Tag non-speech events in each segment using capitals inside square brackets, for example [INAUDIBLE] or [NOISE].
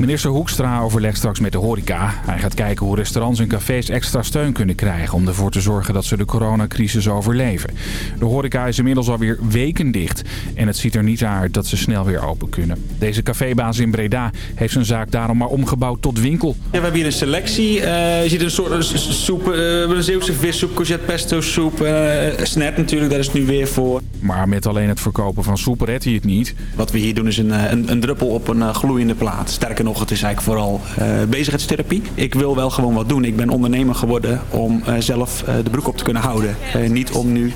Minister Hoekstra overlegt straks met de horeca. Hij gaat kijken hoe restaurants en cafés extra steun kunnen krijgen... om ervoor te zorgen dat ze de coronacrisis overleven. De horeca is inmiddels alweer weken dicht. En het ziet er niet uit dat ze snel weer open kunnen. Deze cafébaas in Breda heeft zijn zaak daarom maar omgebouwd tot winkel. Ja, we hebben hier een selectie. Uh, je ziet een soort soep, uh, een Zeeuwse vissoep, courgette pesto soep. Uh, snet natuurlijk, daar is het nu weer voor. Maar met alleen het verkopen van soep redt hij het niet. Wat we hier doen is een, een, een druppel op een gloeiende plaat. Sterker nog, het is eigenlijk vooral uh, bezigheidstherapie. Ik wil wel gewoon wat doen. Ik ben ondernemer geworden om uh, zelf uh, de broek op te kunnen houden. niet om nu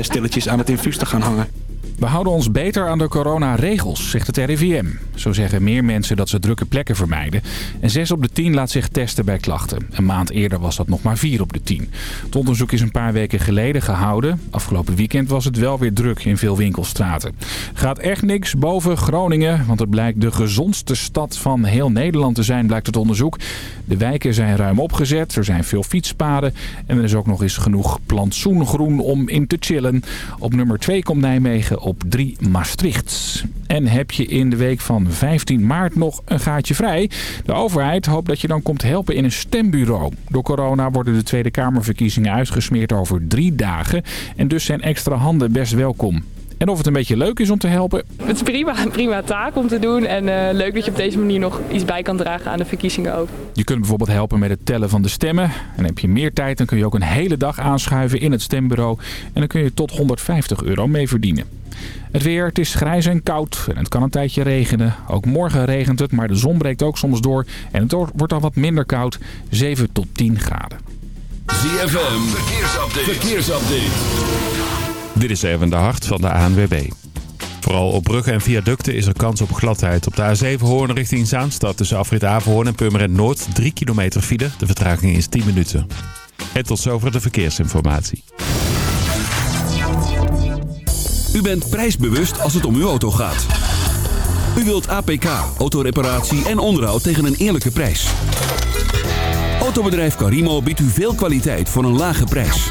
stilletjes aan het infuus te gaan hangen. We houden ons beter aan de coronaregels, zegt het RIVM. Zo zeggen meer mensen dat ze drukke plekken vermijden. En 6 op de 10 laat zich testen bij klachten. Een maand eerder was dat nog maar 4 op de 10. Het onderzoek is een paar weken geleden gehouden. Afgelopen weekend was het wel weer druk in veel winkelstraten. Gaat echt niks boven Groningen, want het blijkt de gezondste stad van heel Nederland te zijn, blijkt het onderzoek. De wijken zijn ruim opgezet, er zijn veel fietspaden en er is ook nog eens genoeg plantsoengroen om in te chillen. Op nummer 2 komt Nijmegen op 3 Maastricht. En heb je in de week van 15 maart nog een gaatje vrij? De overheid hoopt dat je dan komt helpen in een stembureau. Door corona worden de Tweede Kamerverkiezingen uitgesmeerd over drie dagen. En dus zijn extra handen best welkom. En of het een beetje leuk is om te helpen. Het is prima, een [LAUGHS] prima taak om te doen. En uh, leuk dat je op deze manier nog iets bij kan dragen aan de verkiezingen ook. Je kunt bijvoorbeeld helpen met het tellen van de stemmen. En heb je meer tijd, dan kun je ook een hele dag aanschuiven in het stembureau. En dan kun je tot 150 euro mee verdienen. Het weer, het is grijs en koud en het kan een tijdje regenen. Ook morgen regent het, maar de zon breekt ook soms door. En het wordt al wat minder koud, 7 tot 10 graden. ZFM, verkeersupdate. verkeersupdate. Dit is even de hart van de ANWB. Vooral op bruggen en viaducten is er kans op gladheid. Op de A7 Hoorn richting Zaanstad tussen afrit Averhoorn en Purmerend Noord 3 kilometer file. De vertraging is 10 minuten. En tot zover de verkeersinformatie. U bent prijsbewust als het om uw auto gaat. U wilt APK, autoreparatie en onderhoud tegen een eerlijke prijs. Autobedrijf Carimo biedt u veel kwaliteit voor een lage prijs.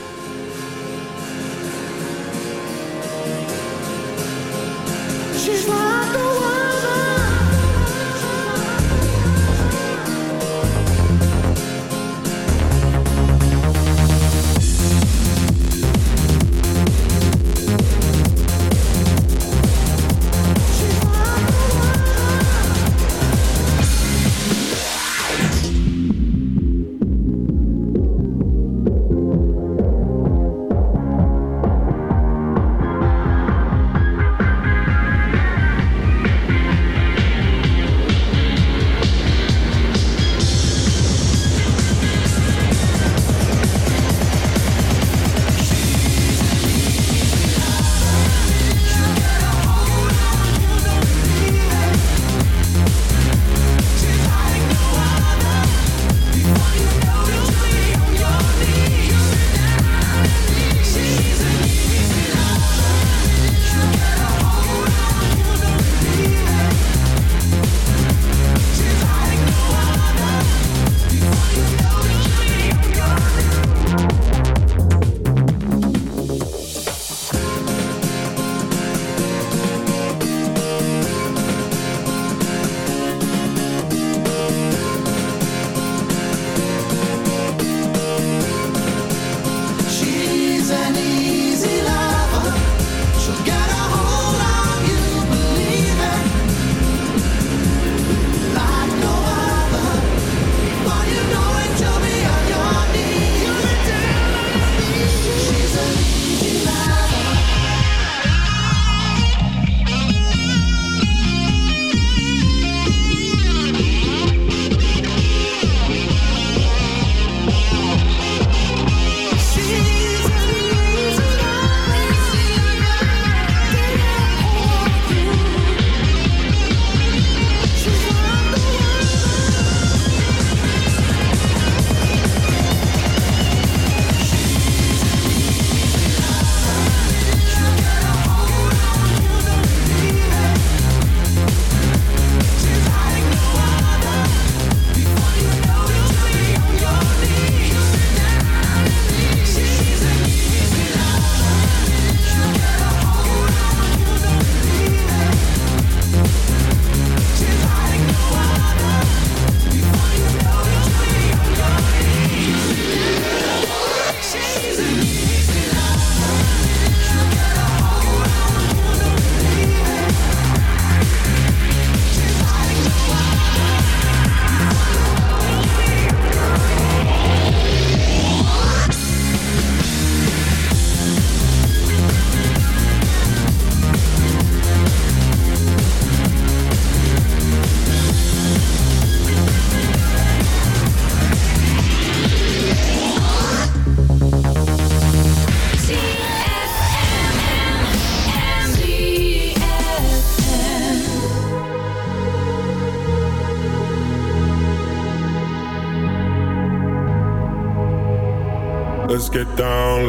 She's not the one.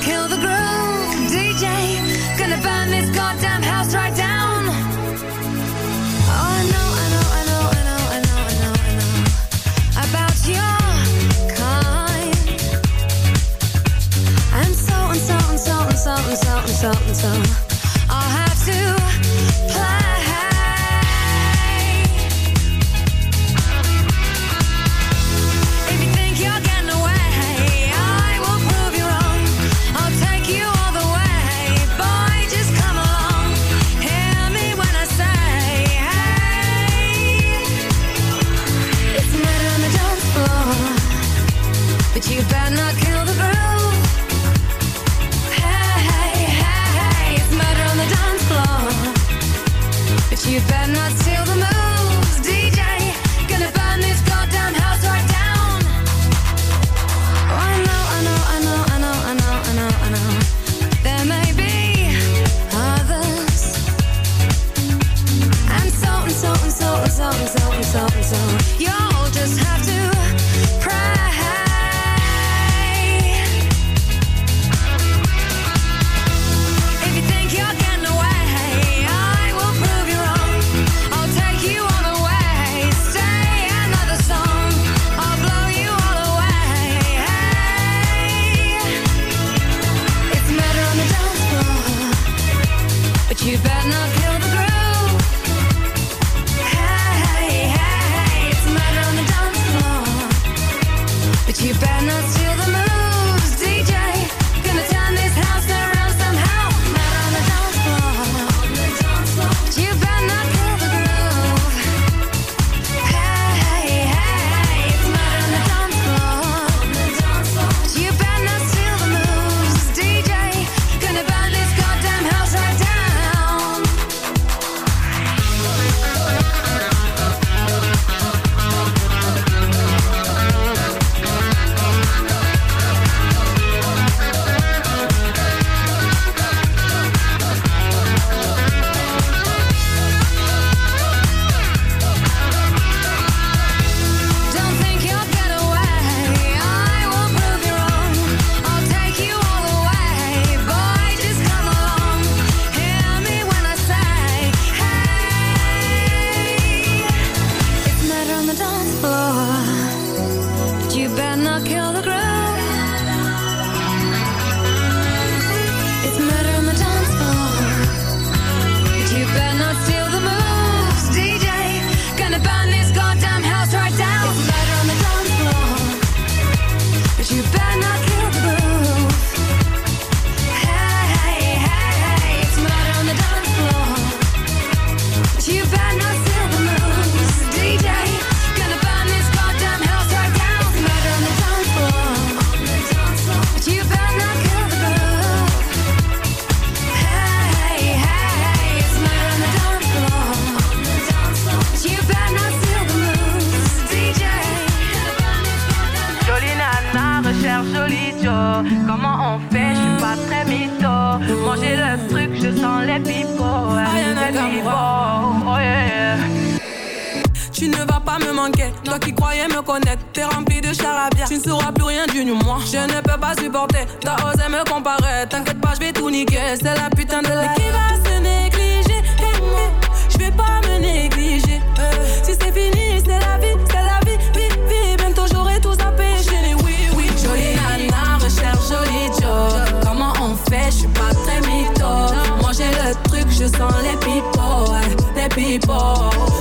kill the groom dj gonna burn this goddamn something, something, so. till the Tu ne vas pas me manquer, toi qui croyais me connaître, t'es rempli de charabia. Tu ne sauras plus rien d'une moi. Je ne peux pas supporter, t'as osé me comparer. T'inquiète pas, je vais tout niquer. C'est la putain de la. Mais qui va se négliger? Hey, Je vais pas me négliger. Euh, si c'est fini, c'est la vie, c'est la vie, vie, vie. Bientôt j'aurai tout à pécher. Oui, oui, jolie nana, recherche jolie job. Comment on fait? Je suis pas très mytho. Manger le truc, je sens les people, les people.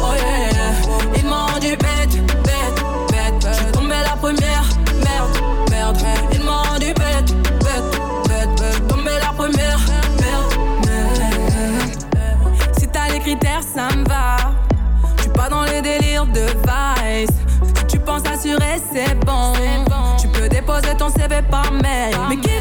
pas mal. Mais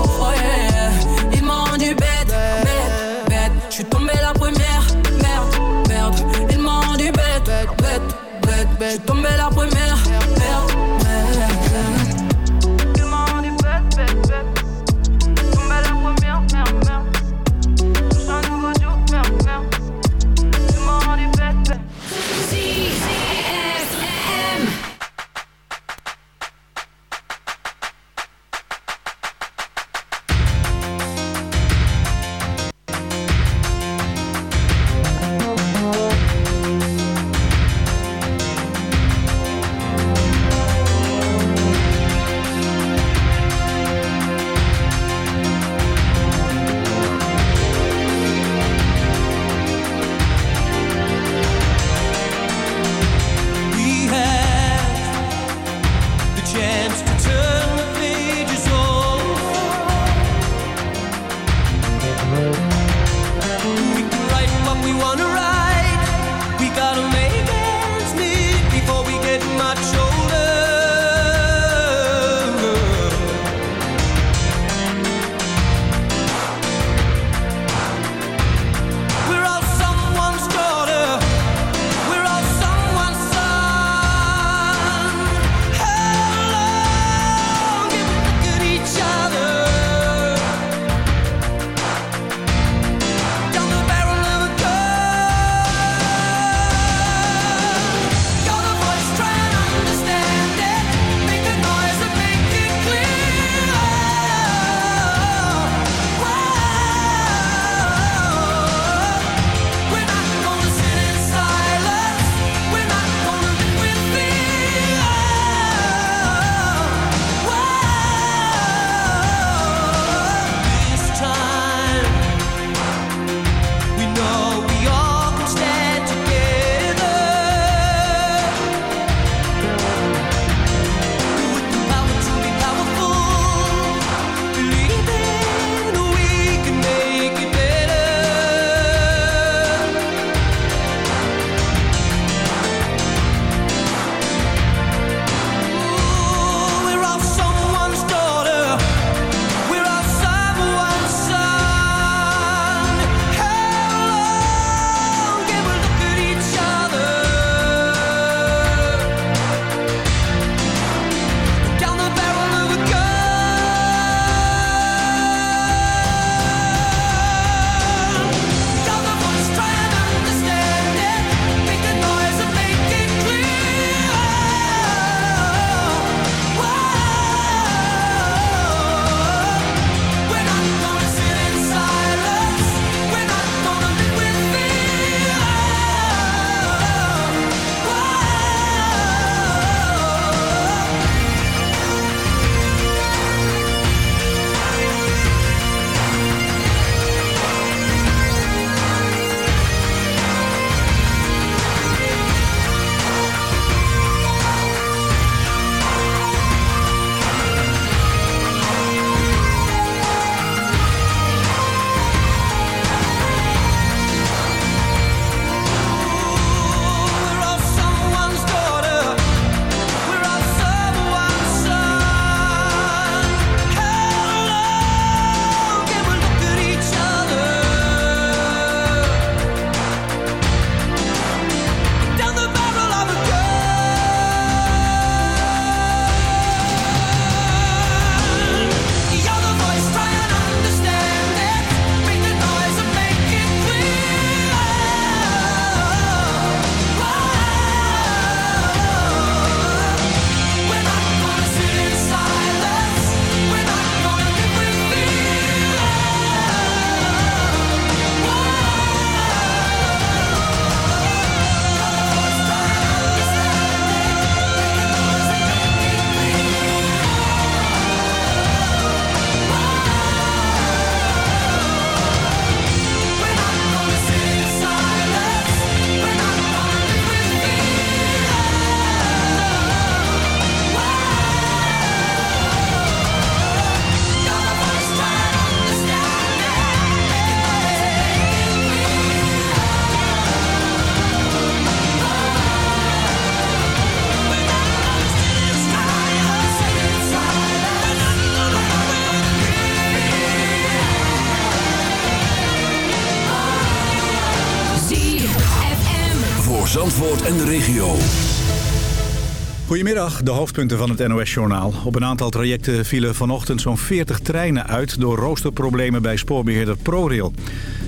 Goedemiddag, de hoofdpunten van het NOS-journaal. Op een aantal trajecten vielen vanochtend zo'n 40 treinen uit... door roosterproblemen bij spoorbeheerder ProRail.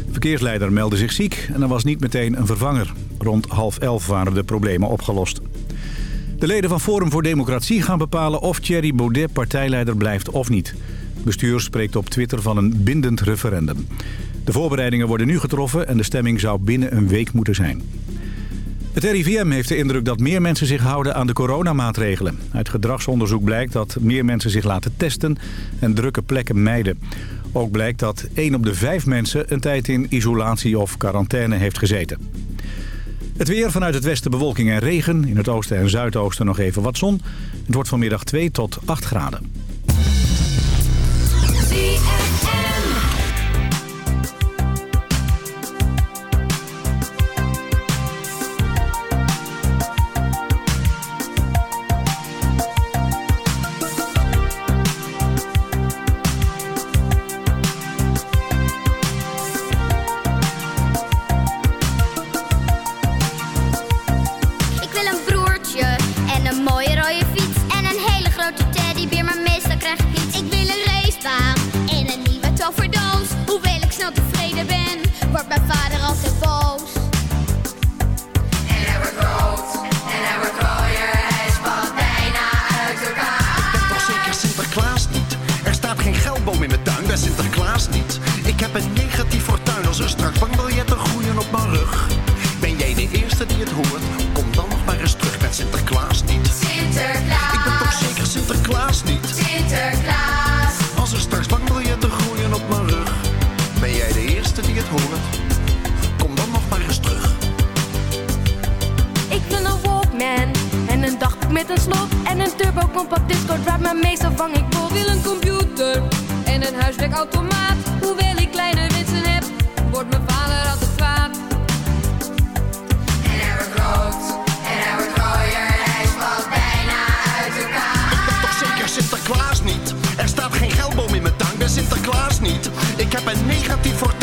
De verkeersleider meldde zich ziek en er was niet meteen een vervanger. Rond half elf waren de problemen opgelost. De leden van Forum voor Democratie gaan bepalen of Thierry Baudet partijleider blijft of niet. Bestuur spreekt op Twitter van een bindend referendum. De voorbereidingen worden nu getroffen en de stemming zou binnen een week moeten zijn. Het RIVM heeft de indruk dat meer mensen zich houden aan de coronamaatregelen. Uit gedragsonderzoek blijkt dat meer mensen zich laten testen en drukke plekken mijden. Ook blijkt dat 1 op de 5 mensen een tijd in isolatie of quarantaine heeft gezeten. Het weer vanuit het westen bewolking en regen. In het oosten en zuidoosten nog even wat zon. Het wordt vanmiddag 2 tot 8 graden. Negatief fortuin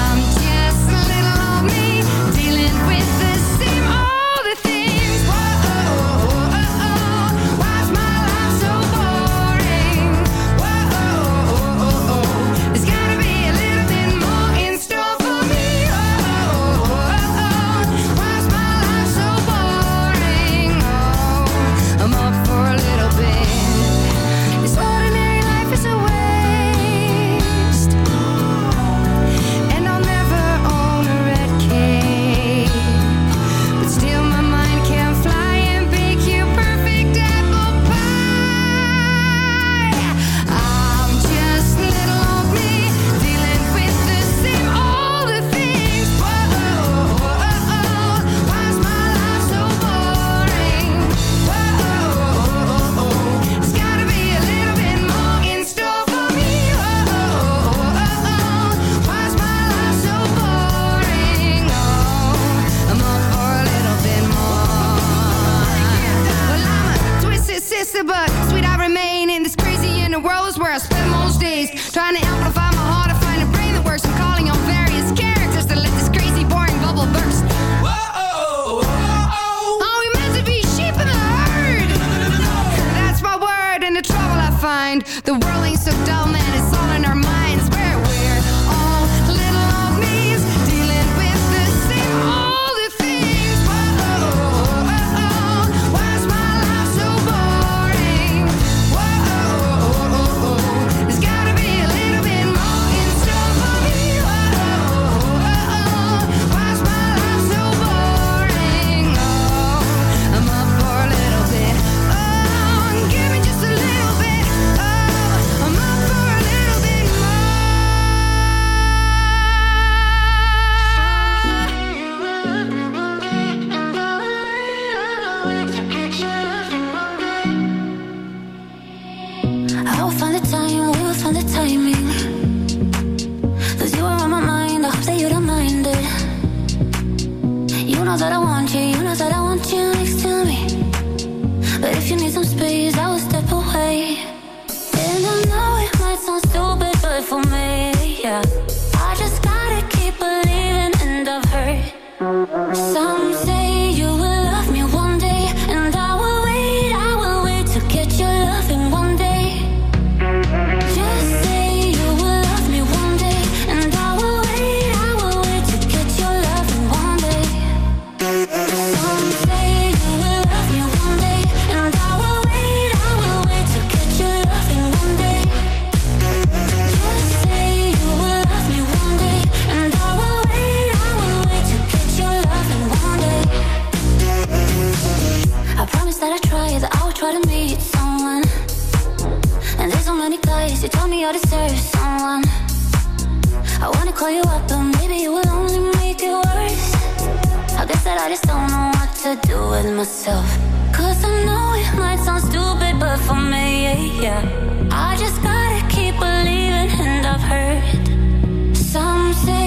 mind. The world ain't so dull, man. It's all in I just don't know what to do with myself. Cause I know it might sound stupid, but for me, yeah, yeah. I just gotta keep believing and I've heard Some say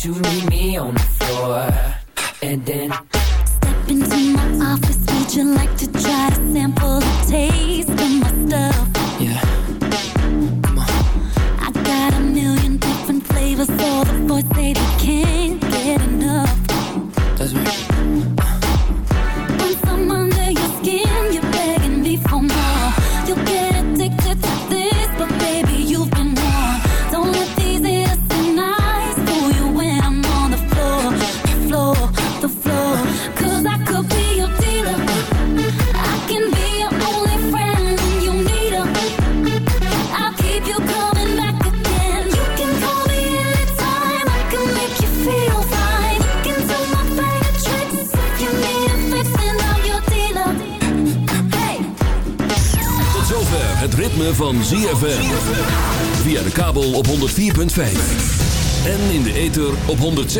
To you need.